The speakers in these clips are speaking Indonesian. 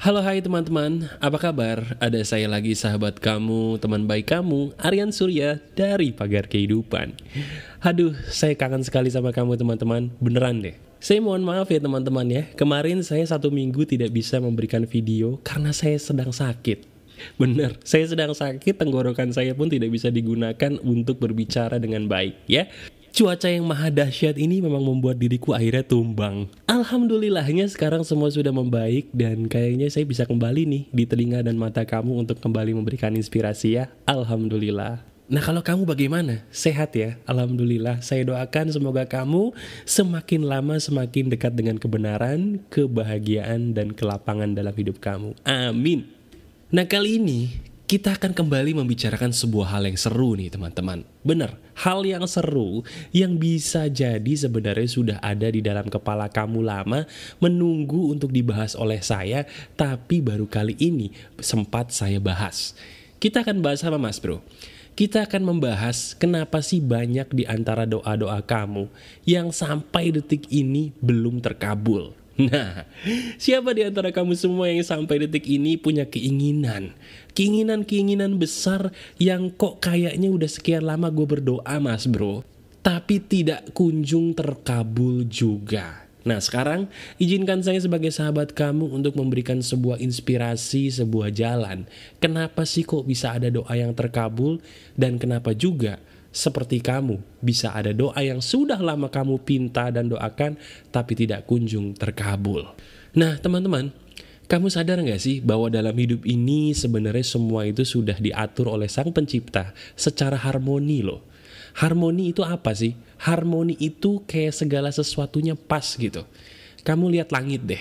Halo hai teman-teman, apa kabar? Ada saya lagi sahabat kamu, teman baik kamu, Aryan Surya dari Pagar Kehidupan. Aduh, saya kangen sekali sama kamu teman-teman, beneran deh. Saya mohon maaf ya teman-teman ya, kemarin saya satu minggu tidak bisa memberikan video karena saya sedang sakit. Bener, saya sedang sakit, tenggorokan saya pun tidak bisa digunakan untuk berbicara dengan baik ya. Cuaca yang maha dahsyat ini memang membuat diriku akhirnya tumbang. Alhamdulillahnya sekarang semua sudah membaik dan kayaknya saya bisa kembali nih di telinga dan mata kamu untuk kembali memberikan inspirasi ya. Alhamdulillah. Nah kalau kamu bagaimana? Sehat ya? Alhamdulillah. Saya doakan semoga kamu semakin lama semakin dekat dengan kebenaran, kebahagiaan, dan kelapangan dalam hidup kamu. Amin. Nah kali ini kita akan kembali membicarakan sebuah hal yang seru nih teman-teman. Bener, hal yang seru yang bisa jadi sebenarnya sudah ada di dalam kepala kamu lama menunggu untuk dibahas oleh saya, tapi baru kali ini sempat saya bahas. Kita akan bahas apa mas bro? Kita akan membahas kenapa sih banyak di antara doa-doa kamu yang sampai detik ini belum terkabul. Nah, siapa di antara kamu semua yang sampai detik ini punya keinginan? Keinginan-keinginan besar yang kok kayaknya udah sekian lama gue berdoa mas bro. Tapi tidak kunjung terkabul juga. Nah sekarang izinkan saya sebagai sahabat kamu untuk memberikan sebuah inspirasi, sebuah jalan. Kenapa sih kok bisa ada doa yang terkabul dan kenapa juga seperti kamu, bisa ada doa yang sudah lama kamu pinta dan doakan, tapi tidak kunjung terkabul. Nah, teman-teman, kamu sadar nggak sih bahwa dalam hidup ini sebenarnya semua itu sudah diatur oleh Sang Pencipta secara harmoni loh. Harmoni itu apa sih? Harmoni itu kayak segala sesuatunya pas gitu. Kamu lihat langit deh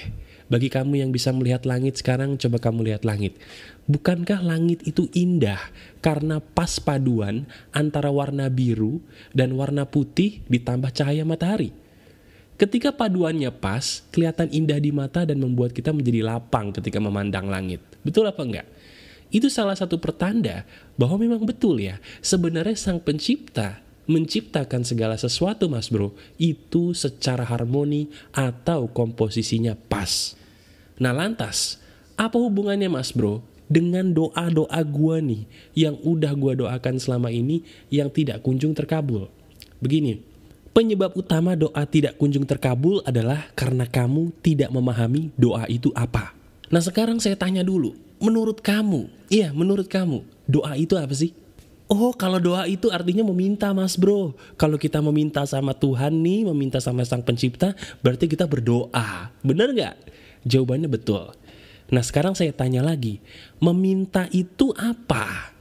bagi kamu yang bisa melihat langit sekarang, coba kamu lihat langit. Bukankah langit itu indah karena pas paduan antara warna biru dan warna putih ditambah cahaya matahari? Ketika paduannya pas, kelihatan indah di mata dan membuat kita menjadi lapang ketika memandang langit. Betul apa enggak? Itu salah satu pertanda bahwa memang betul ya, sebenarnya sang pencipta menciptakan segala sesuatu mas bro, itu secara harmoni atau komposisinya pas. Nah lantas, apa hubungannya mas bro dengan doa-doa gua nih yang udah gua doakan selama ini yang tidak kunjung terkabul? Begini, penyebab utama doa tidak kunjung terkabul adalah karena kamu tidak memahami doa itu apa. Nah sekarang saya tanya dulu, menurut kamu, iya menurut kamu, doa itu apa sih? Oh kalau doa itu artinya meminta mas bro Kalau kita meminta sama Tuhan nih Meminta sama sang pencipta Berarti kita berdoa Bener gak? Jawabannya betul. Nah sekarang saya tanya lagi, meminta itu apa?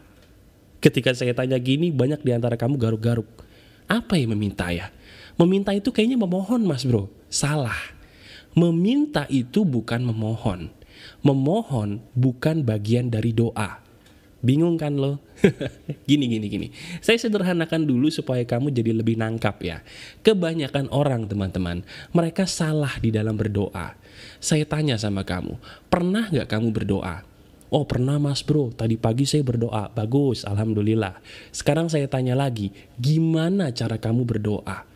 Ketika saya tanya gini, banyak di antara kamu garuk-garuk. Apa yang meminta ya? Meminta itu kayaknya memohon mas bro. Salah. Meminta itu bukan memohon. Memohon bukan bagian dari doa. Bingung kan lo? gini gini gini. Saya sederhanakan dulu supaya kamu jadi lebih nangkap ya. Kebanyakan orang teman-teman, mereka salah di dalam berdoa. Saya tanya sama kamu, pernah gak kamu berdoa? Oh pernah mas bro, tadi pagi saya berdoa, bagus, alhamdulillah. Sekarang saya tanya lagi, gimana cara kamu berdoa?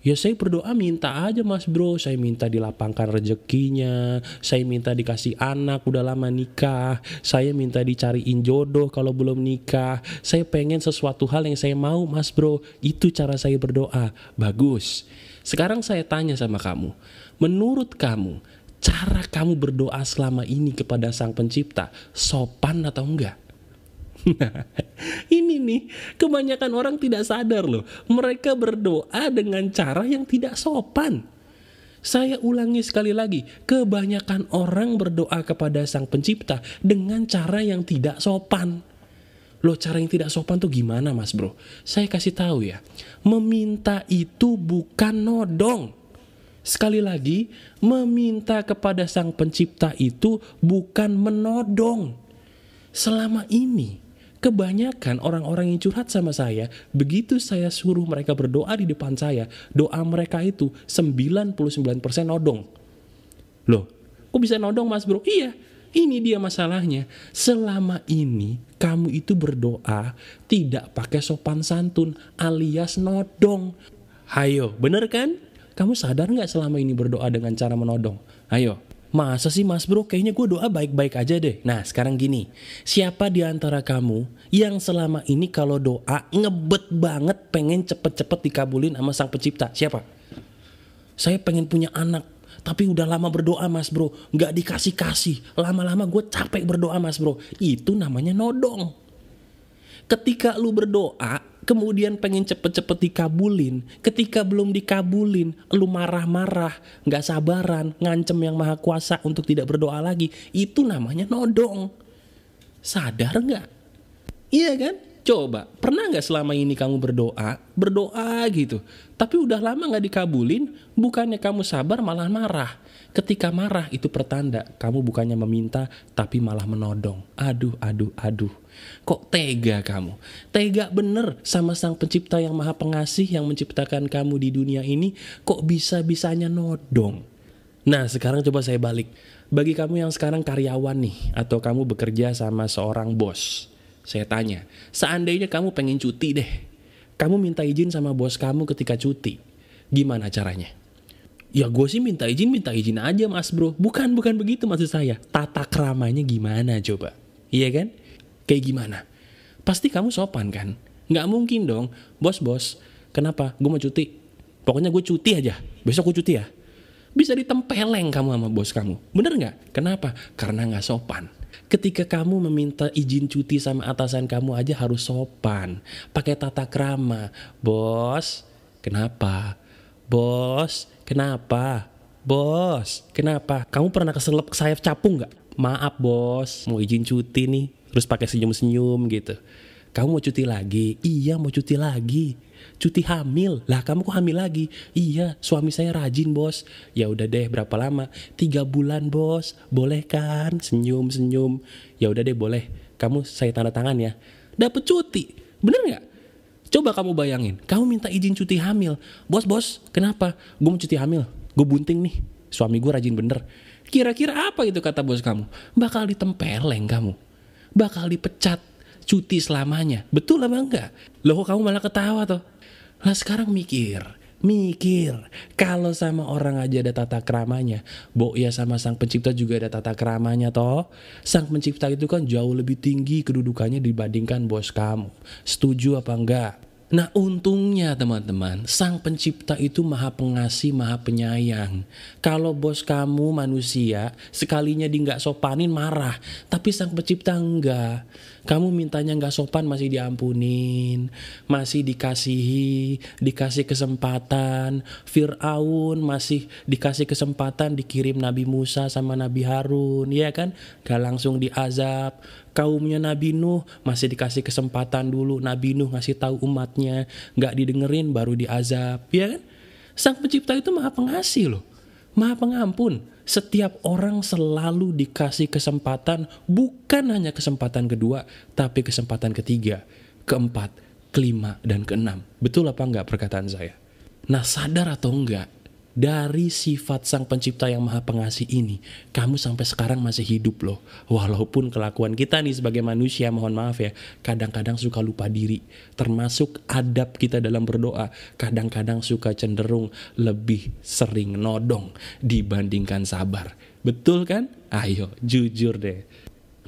Ya saya berdoa minta aja mas bro. Saya minta dilapangkan rezekinya Saya minta dikasih anak udah lama nikah. Saya minta dicariin jodoh kalau belum nikah. Saya pengen sesuatu hal yang saya mau mas bro. Itu cara saya berdoa. Bagus. Sekarang saya tanya sama kamu Menurut kamu Cara kamu berdoa selama ini kepada sang pencipta Sopan atau enggak? Ini nih, kebanyakan orang tidak sadar loh. Mereka berdoa dengan cara yang tidak sopan. Saya ulangi sekali lagi, kebanyakan orang berdoa kepada Sang Pencipta dengan cara yang tidak sopan. Loh, cara yang tidak sopan tuh gimana, Mas Bro? Saya kasih tahu ya. Meminta itu bukan nodong. Sekali lagi, meminta kepada Sang Pencipta itu bukan menodong. Selama ini, Kebanyakan orang-orang yang curhat sama saya, begitu saya suruh mereka berdoa di depan saya, doa mereka itu 99% nodong. Loh, kok bisa nodong mas bro? Iya, ini dia masalahnya. Selama ini kamu itu berdoa tidak pakai sopan santun alias nodong. Hayo, bener kan? Kamu sadar nggak selama ini berdoa dengan cara menodong? Ayo, Masa sih mas bro, kayaknya gue doa baik-baik aja deh. Nah sekarang gini, siapa di antara kamu yang selama ini kalau doa ngebet banget pengen cepet-cepet dikabulin sama sang pencipta? Siapa? Saya pengen punya anak, tapi udah lama berdoa mas bro, nggak dikasih-kasih. Lama-lama gue capek berdoa mas bro. Itu namanya nodong. Ketika lu berdoa, kemudian pengen cepet-cepet dikabulin, ketika belum dikabulin, lu marah-marah, nggak sabaran, ngancem yang maha kuasa untuk tidak berdoa lagi, itu namanya nodong. Sadar nggak? Iya kan? Coba, pernah nggak selama ini kamu berdoa, berdoa gitu, tapi udah lama nggak dikabulin, bukannya kamu sabar malah marah. Ketika marah itu pertanda kamu bukannya meminta, tapi malah menodong. Aduh, aduh, aduh. Kok tega kamu? Tega bener sama sang pencipta yang maha pengasih yang menciptakan kamu di dunia ini, kok bisa-bisanya nodong? Nah sekarang coba saya balik. Bagi kamu yang sekarang karyawan nih, atau kamu bekerja sama seorang bos. Saya tanya, seandainya kamu pengen cuti deh, kamu minta izin sama bos kamu ketika cuti. Gimana caranya? Ya gue sih minta izin, minta izin aja mas bro. Bukan, bukan begitu maksud saya. Tata keramanya gimana coba? Iya kan? Kayak gimana? Pasti kamu sopan kan? Nggak mungkin dong. Bos, bos, kenapa? Gue mau cuti. Pokoknya gue cuti aja. Besok gue cuti ya. Bisa ditempeleng kamu sama bos kamu. Bener nggak? Kenapa? Karena nggak sopan. Ketika kamu meminta izin cuti sama atasan kamu aja harus sopan. Pakai tata krama. Bos, kenapa? Bos, kenapa? Bos, kenapa? Kamu pernah keselip sayap capung nggak? Maaf bos, mau izin cuti nih. Terus pakai senyum-senyum gitu. Kamu mau cuti lagi? Iya mau cuti lagi. Cuti hamil. Lah kamu kok hamil lagi? Iya suami saya rajin bos. Ya udah deh berapa lama? Tiga bulan bos. Boleh kan? Senyum-senyum. Ya udah deh boleh. Kamu saya tanda tangan ya. Dapat cuti. Bener nggak? Coba kamu bayangin, kamu minta izin cuti hamil. Bos, bos, kenapa? Gue mau cuti hamil. Gue bunting nih. Suami gue rajin bener. Kira-kira apa itu kata bos kamu? Bakal ditempeleng kamu. Bakal dipecat cuti selamanya. Betul apa enggak? Loh kok kamu malah ketawa tuh? Lah sekarang mikir. Mikir, kalau sama orang aja ada tata keramanya, Bo ya sama sang pencipta juga ada tata keramanya toh. Sang pencipta itu kan jauh lebih tinggi kedudukannya dibandingkan bos kamu. Setuju apa enggak? Nah untungnya teman-teman, sang pencipta itu maha pengasih, maha penyayang. Kalau bos kamu manusia, sekalinya di nggak sopanin marah. Tapi sang pencipta enggak. Kamu mintanya nggak sopan masih diampunin, masih dikasihi, dikasih kesempatan. Fir'aun masih dikasih kesempatan dikirim Nabi Musa sama Nabi Harun, ya kan? Gak langsung diazab kaumnya Nabi Nuh masih dikasih kesempatan dulu Nabi Nuh ngasih tahu umatnya nggak didengerin baru diazab ya kan? Sang pencipta itu maha pengasih loh maha pengampun. Setiap orang selalu dikasih kesempatan bukan hanya kesempatan kedua tapi kesempatan ketiga keempat kelima dan keenam. Betul apa enggak perkataan saya? Nah sadar atau enggak dari sifat sang pencipta yang maha pengasih ini, kamu sampai sekarang masih hidup loh. Walaupun kelakuan kita nih sebagai manusia, mohon maaf ya, kadang-kadang suka lupa diri. Termasuk adab kita dalam berdoa, kadang-kadang suka cenderung lebih sering nodong dibandingkan sabar. Betul kan? Ayo, jujur deh.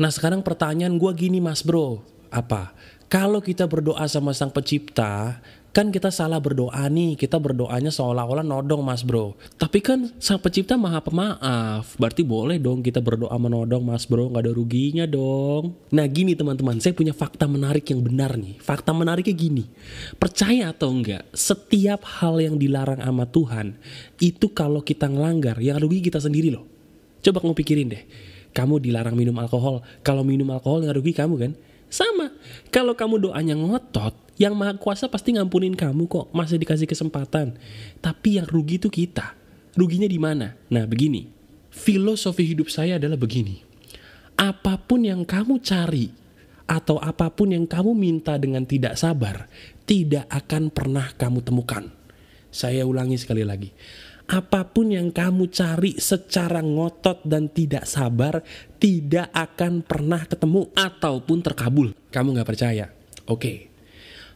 Nah sekarang pertanyaan gue gini mas bro, apa? Kalau kita berdoa sama sang pencipta, Kan kita salah berdoa nih, kita berdoanya seolah-olah nodong mas bro. Tapi kan sang pencipta maha pemaaf, berarti boleh dong kita berdoa menodong mas bro, gak ada ruginya dong. Nah gini teman-teman, saya punya fakta menarik yang benar nih. Fakta menariknya gini, percaya atau enggak, setiap hal yang dilarang sama Tuhan, itu kalau kita ngelanggar, yang rugi kita sendiri loh. Coba kamu pikirin deh, kamu dilarang minum alkohol, kalau minum alkohol yang rugi kamu kan? Sama, kalau kamu doanya ngotot, yang maha kuasa pasti ngampunin kamu kok, masih dikasih kesempatan. Tapi yang rugi itu kita. Ruginya di mana? Nah, begini. Filosofi hidup saya adalah begini. Apa pun yang kamu cari atau apa pun yang kamu minta dengan tidak sabar, tidak akan pernah kamu temukan. Saya ulangi sekali lagi. Apa pun yang kamu cari secara ngotot dan tidak sabar, tidak akan pernah ketemu ataupun terkabul. Kamu nggak percaya? Oke, okay.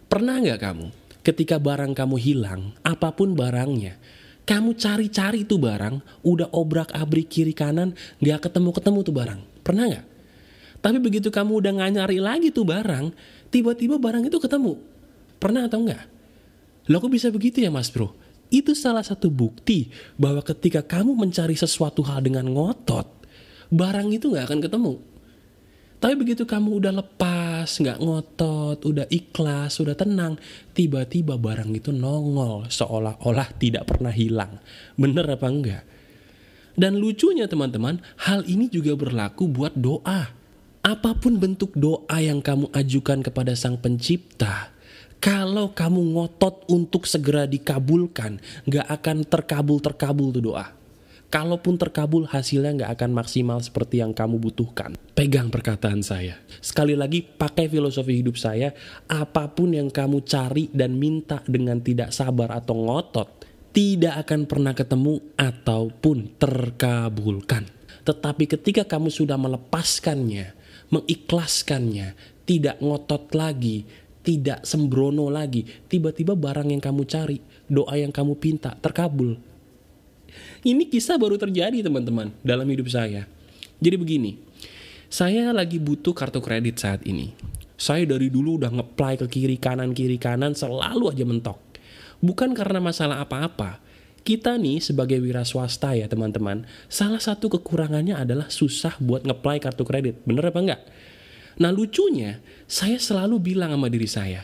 Pernah nggak kamu ketika barang kamu hilang, apa pun barangnya, Kamu cari-cari tuh barang, udah obrak-abrik kiri kanan, gak ketemu-ketemu tuh barang. Pernah gak? Tapi begitu kamu udah gak nyari lagi tuh barang, tiba-tiba barang itu ketemu. Pernah atau enggak? Lo kok bisa begitu ya mas bro? Itu salah satu bukti bahwa ketika kamu mencari sesuatu hal dengan ngotot, barang itu gak akan ketemu. Tapi begitu kamu udah lepas, gak ngotot, udah ikhlas, udah tenang, tiba-tiba barang itu nongol seolah-olah tidak pernah hilang. Bener apa enggak? Dan lucunya teman-teman, hal ini juga berlaku buat doa. Apa pun bentuk doa yang kamu ajukan kepada Sang Pencipta, kalau kamu ngotot untuk segera dikabulkan, gak akan terkabul-terkabul tuh doa. Kalaupun terkabul hasilnya gak akan maksimal seperti yang kamu butuhkan. Pegang perkataan saya. Sekali lagi pakai filosofi hidup saya, apa pun yang kamu cari dan minta dengan tidak sabar atau ngotot, tidak akan pernah ketemu ataupun terkabulkan. Tetapi ketika kamu sudah melepaskannya, mengikhlaskannya, tidak ngotot lagi, tidak sembrono lagi, tiba-tiba barang yang kamu cari, doa yang kamu pinta terkabul. Ini kisah baru terjadi teman-teman dalam hidup saya. Jadi begini, saya lagi butuh kartu kredit saat ini. Saya dari dulu udah ngeplay ke kiri kanan kiri kanan selalu aja mentok. Bukan karena masalah apa-apa. Kita nih sebagai wira swasta ya teman-teman, salah satu kekurangannya adalah susah buat ngeplay kartu kredit. Bener apa enggak? Nah lucunya, saya selalu bilang sama diri saya,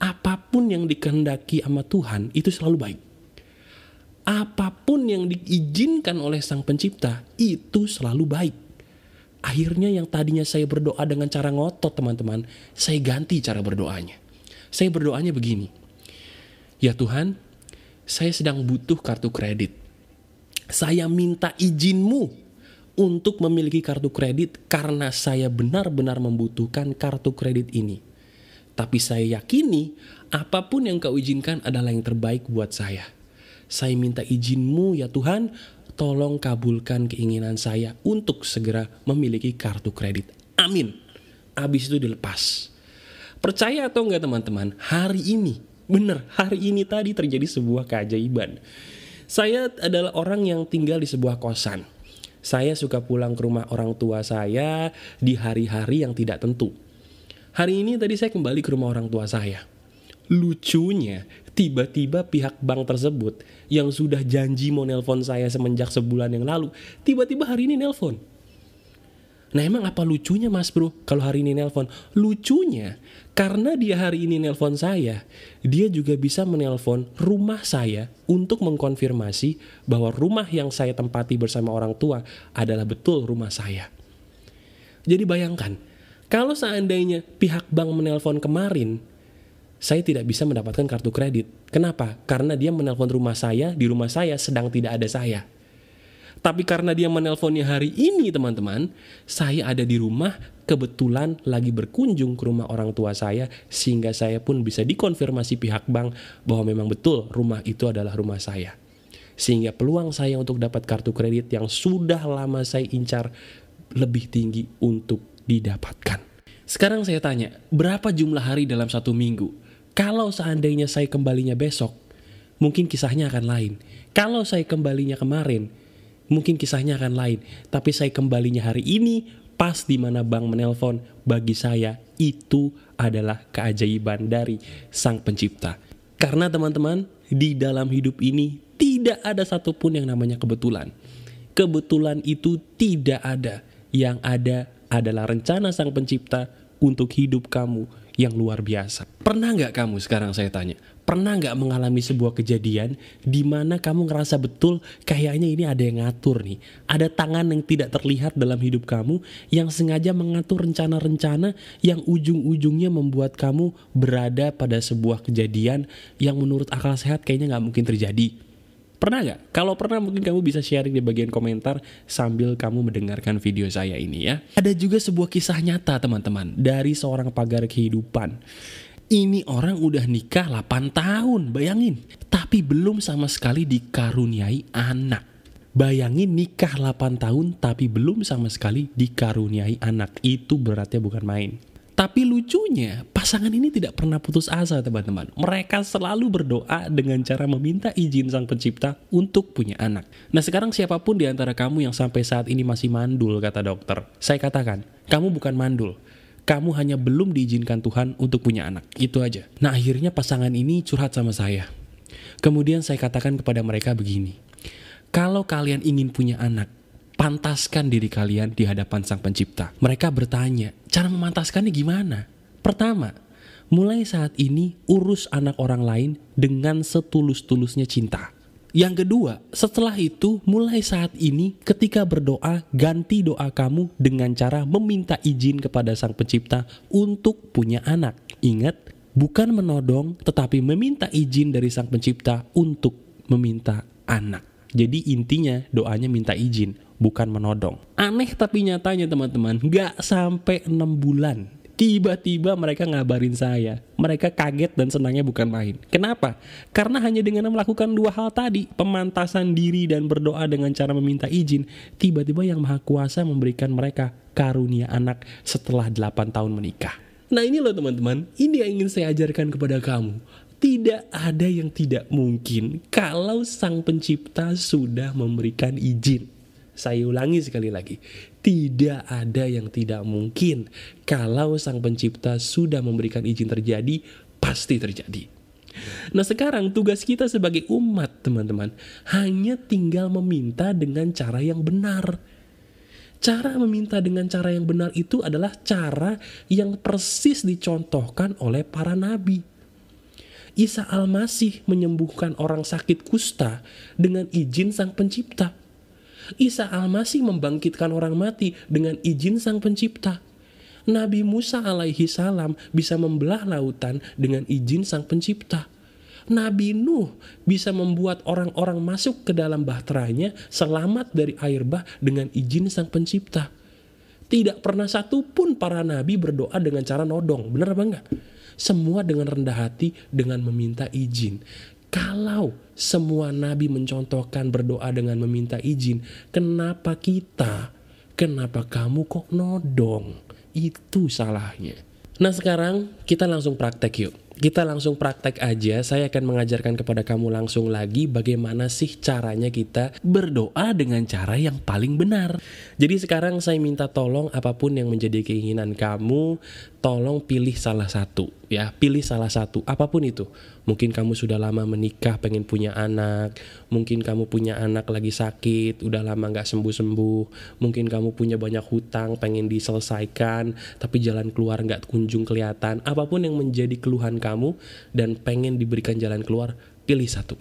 apa pun yang dikehendaki sama Tuhan itu selalu baik. Apa pun yang diizinkan oleh Sang Pencipta itu selalu baik. Akhirnya yang tadinya saya berdoa dengan cara ngotot teman-teman, saya ganti cara berdoanya. Saya berdoanya begini, Ya Tuhan, saya sedang butuh kartu kredit. Saya minta izinmu untuk memiliki kartu kredit karena saya benar-benar membutuhkan kartu kredit ini. Tapi saya yakini apa pun yang kau izinkan adalah yang terbaik buat saya. Saya minta izinmu ya Tuhan, tolong kabulkan keinginan saya untuk segera memiliki kartu kredit. Amin. Abis itu dilepas. Percaya atau enggak teman-teman, hari ini, bener hari ini tadi terjadi sebuah keajaiban. Saya adalah orang yang tinggal di sebuah kosan. Saya suka pulang ke rumah orang tua saya di hari-hari yang tidak tentu. Hari ini tadi saya kembali ke rumah orang tua saya. Lucunya, tiba-tiba pihak bank tersebut yang sudah janji mau nelpon saya semenjak sebulan yang lalu, tiba-tiba hari ini nelpon. Nah emang apa lucunya mas bro kalau hari ini nelpon? Lucunya karena dia hari ini nelpon saya, dia juga bisa menelpon rumah saya untuk mengkonfirmasi bahwa rumah yang saya tempati bersama orang tua adalah betul rumah saya. Jadi bayangkan, kalau seandainya pihak bank menelpon kemarin, saya tidak bisa mendapatkan kartu kredit. Kenapa? Karena dia menelpon rumah saya, di rumah saya sedang tidak ada saya. Tapi karena dia menelponnya hari ini teman-teman, saya ada di rumah, kebetulan lagi berkunjung ke rumah orang tua saya, sehingga saya pun bisa dikonfirmasi pihak bank bahwa memang betul rumah itu adalah rumah saya. Sehingga peluang saya untuk dapat kartu kredit yang sudah lama saya incar lebih tinggi untuk didapatkan. Sekarang saya tanya, berapa jumlah hari dalam satu minggu? Kalau seandainya saya kembalinya besok, mungkin kisahnya akan lain. Kalau saya kembalinya kemarin, mungkin kisahnya akan lain. Tapi saya kembalinya hari ini, pas di mana bank menelpon, bagi saya itu adalah keajaiban dari sang pencipta. Karena teman-teman, di dalam hidup ini tidak ada satupun yang namanya kebetulan. Kebetulan itu tidak ada. Yang ada adalah rencana sang pencipta untuk hidup kamu yang luar biasa. Pernah nggak kamu sekarang saya tanya, pernah nggak mengalami sebuah kejadian di mana kamu ngerasa betul kayaknya ini ada yang ngatur nih, ada tangan yang tidak terlihat dalam hidup kamu yang sengaja mengatur rencana-rencana yang ujung-ujungnya membuat kamu berada pada sebuah kejadian yang menurut akal sehat kayaknya nggak mungkin terjadi Pernah gak? Kalau pernah mungkin kamu bisa sharing di bagian komentar sambil kamu mendengarkan video saya ini ya. Ada juga sebuah kisah nyata teman-teman dari seorang pagar kehidupan. Ini orang udah nikah 8 tahun, bayangin. Tapi belum sama sekali dikaruniai anak. Bayangin nikah 8 tahun tapi belum sama sekali dikaruniai anak. Itu beratnya bukan main. Tapi lucunya, pasangan ini tidak pernah putus asa teman-teman. Mereka selalu berdoa dengan cara meminta izin sang pencipta untuk punya anak. Nah sekarang siapa pun di antara kamu yang sampai saat ini masih mandul, kata dokter. Saya katakan, kamu bukan mandul. Kamu hanya belum diizinkan Tuhan untuk punya anak. Itu aja. Nah akhirnya pasangan ini curhat sama saya. Kemudian saya katakan kepada mereka begini. Kalau kalian ingin punya anak, pantaskan diri kalian di hadapan Sang Pencipta. Mereka bertanya, cara memantaskannya gimana? Pertama, mulai saat ini urus anak orang lain dengan setulus-tulusnya cinta. Yang kedua, setelah itu mulai saat ini ketika berdoa ganti doa kamu dengan cara meminta izin kepada Sang Pencipta untuk punya anak. Ingat, bukan menodong tetapi meminta izin dari Sang Pencipta untuk meminta anak. Jadi intinya doanya minta izin bukan menodong. Aneh tapi nyatanya teman-teman, gak sampai 6 bulan. Tiba-tiba mereka ngabarin saya. Mereka kaget dan senangnya bukan main. Kenapa? Karena hanya dengan melakukan dua hal tadi, pemantasan diri dan berdoa dengan cara meminta izin, tiba-tiba yang maha kuasa memberikan mereka karunia anak setelah 8 tahun menikah. Nah ini loh teman-teman, ini yang ingin saya ajarkan kepada kamu. Tidak ada yang tidak mungkin kalau sang pencipta sudah memberikan izin. Saya ulangi sekali lagi, tidak ada yang tidak mungkin kalau Sang Pencipta sudah memberikan izin terjadi, pasti terjadi. Nah sekarang tugas kita sebagai umat teman-teman hanya tinggal meminta dengan cara yang benar. Cara meminta dengan cara yang benar itu adalah cara yang persis dicontohkan oleh para nabi. Isa Al-Masih menyembuhkan orang sakit kusta dengan izin Sang Pencipta. Isa Al-Masih membangkitkan orang mati dengan izin sang pencipta. Nabi Musa alaihi salam bisa membelah lautan dengan izin sang pencipta. Nabi Nuh bisa membuat orang-orang masuk ke dalam bahteranya selamat dari air bah dengan izin sang pencipta. Tidak pernah satu pun para nabi berdoa dengan cara nodong, benar apa enggak? Semua dengan rendah hati, dengan meminta izin. Kalau semua nabi mencontohkan berdoa dengan meminta izin, kenapa kita, kenapa kamu kok nodong? Itu salahnya. Nah sekarang kita langsung praktek yuk. Kita langsung praktek aja, saya akan mengajarkan kepada kamu langsung lagi bagaimana sih caranya kita berdoa dengan cara yang paling benar. Jadi sekarang saya minta tolong apa pun yang menjadi keinginan kamu, tolong pilih salah satu ya, pilih salah satu apa pun itu. Mungkin kamu sudah lama menikah pengen punya anak, mungkin kamu punya anak lagi sakit, udah lama nggak sembuh-sembuh, mungkin kamu punya banyak hutang pengen diselesaikan, tapi jalan keluar nggak kunjung kelihatan. Apa pun yang menjadi keluhan kamu dan pengen diberikan jalan keluar, pilih satu.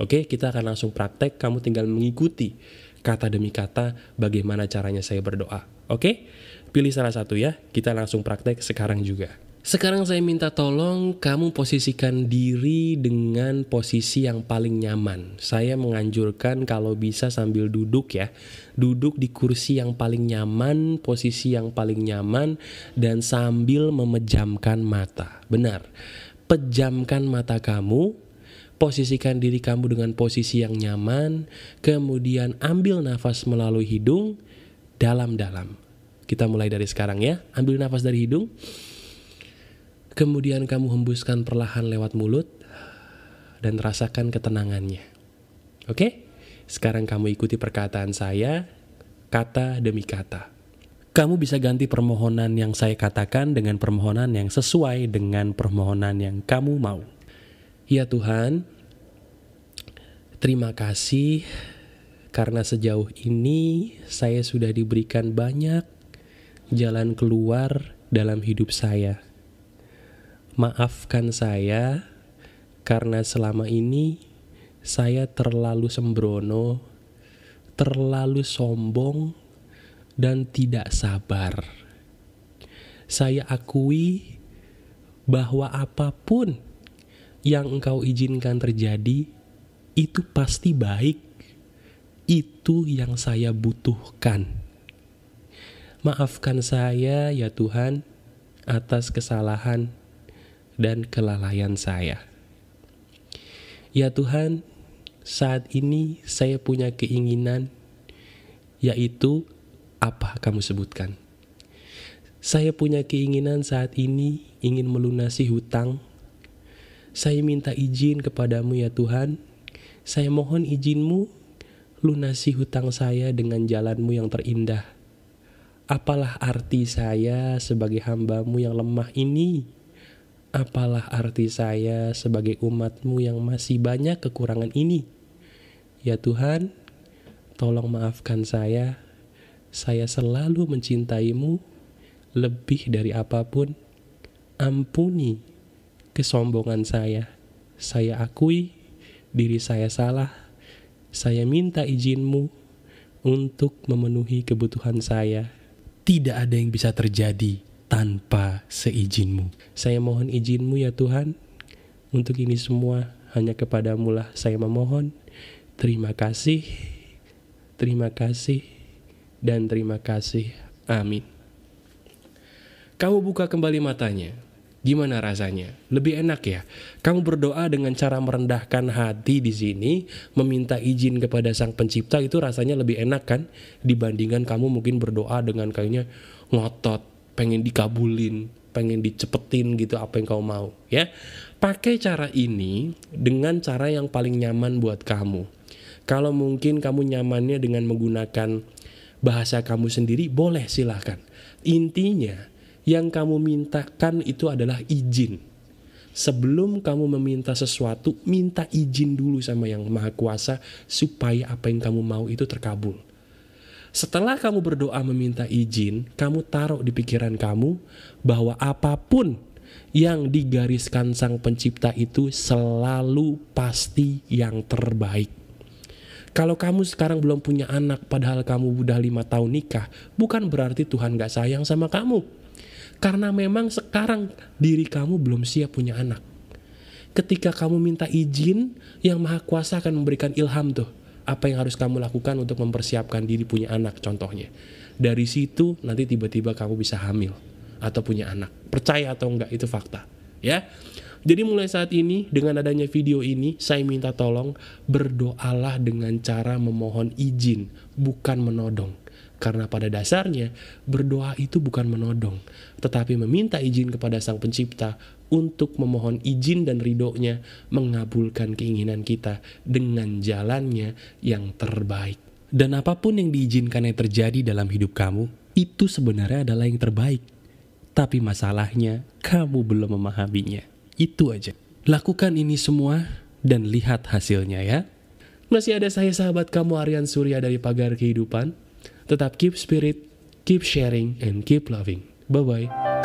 Oke, kita akan langsung praktek, kamu tinggal mengikuti kata demi kata bagaimana caranya saya berdoa. Oke? Pilih salah satu ya, kita langsung praktek sekarang juga. Sekarang saya minta tolong kamu posisikan diri dengan posisi yang paling nyaman. Saya menganjurkan kalau bisa sambil duduk ya. Duduk di kursi yang paling nyaman, posisi yang paling nyaman, dan sambil memejamkan mata. Benar, pejamkan mata kamu, posisikan diri kamu dengan posisi yang nyaman, kemudian ambil nafas melalui hidung dalam-dalam. Kita mulai dari sekarang ya. Ambil nafas dari hidung. Kemudian kamu hembuskan perlahan lewat mulut dan rasakan ketenangannya. Oke? Sekarang kamu ikuti perkataan saya kata demi kata. Kamu bisa ganti permohonan yang saya katakan dengan permohonan yang sesuai dengan permohonan yang kamu mau. Ya Tuhan, terima kasih karena sejauh ini saya sudah diberikan banyak jalan keluar dalam hidup saya. Maafkan saya karena selama ini saya terlalu sembrono, terlalu sombong, dan tidak sabar. Saya akui bahwa apa pun yang engkau izinkan terjadi itu pasti baik. Itu yang saya butuhkan Maafkan saya ya Tuhan atas kesalahan dan kelalaian saya. Ya Tuhan, saat ini saya punya keinginan yaitu apa kamu sebutkan. Saya punya keinginan saat ini ingin melunasi hutang. Saya minta izin kepadamu ya Tuhan. Saya mohon izinmu lunasi hutang saya dengan jalanmu yang terindah. Apalah arti saya sebagai hambamu yang lemah ini? Apalah arti saya sebagai umatmu yang masih banyak kekurangan ini? Ya Tuhan, tolong maafkan saya. Saya selalu mencintaimu lebih dari apa pun. Ampuni kesombongan saya. Saya akui diri saya salah saya minta izinmu untuk memenuhi kebutuhan saya. Tidak ada yang bisa terjadi tanpa seizinmu. Saya mohon izinmu ya Tuhan, untuk ini semua hanya kepadamu lah saya memohon. Terima kasih, terima kasih, dan terima kasih. Amin. Kamu buka kembali matanya. Gimana rasanya? Lebih enak ya? Kamu berdoa dengan cara merendahkan hati di sini, meminta izin kepada Sang Pencipta itu rasanya lebih enak kan dibandingkan kamu mungkin berdoa dengan kayaknya ngotot, pengen dikabulin, pengen dicepetin gitu apa yang kamu mau, ya. Pakai cara ini dengan cara yang paling nyaman buat kamu. Kalau mungkin kamu nyamannya dengan menggunakan bahasa kamu sendiri, boleh silahkan. Intinya, yang kamu mintakan itu adalah izin. Sebelum kamu meminta sesuatu, minta izin dulu sama yang Maha Kuasa supaya apa yang kamu mau itu terkabul. Setelah kamu berdoa meminta izin, kamu taruh di pikiran kamu bahwa apa pun yang digariskan Sang Pencipta itu selalu pasti yang terbaik. Kalau kamu sekarang belum punya anak padahal kamu udah lima tahun nikah, bukan berarti Tuhan gak sayang sama kamu karena memang sekarang diri kamu belum siap punya anak. Ketika kamu minta izin, yang Maha Kuasa akan memberikan ilham tuh. Apa yang harus kamu lakukan untuk mempersiapkan diri punya anak contohnya. Dari situ nanti tiba-tiba kamu bisa hamil atau punya anak. Percaya atau enggak itu fakta. Ya. Jadi mulai saat ini dengan adanya video ini saya minta tolong berdoalah dengan cara memohon izin bukan menodong. Karena pada dasarnya berdoa itu bukan menodong, tetapi meminta izin kepada Sang Pencipta untuk memohon izin dan ridhonya mengabulkan keinginan kita dengan jalannya yang terbaik. Dan apa pun yang diizinkan yang terjadi dalam hidup kamu, itu sebenarnya adalah yang terbaik. Tapi masalahnya, kamu belum memahaminya. Itu aja. Lakukan ini semua dan lihat hasilnya ya. Masih ada saya sahabat kamu Aryan Surya dari Pagar Kehidupan Tetap keep spirit, keep sharing, and keep loving. Bye-bye.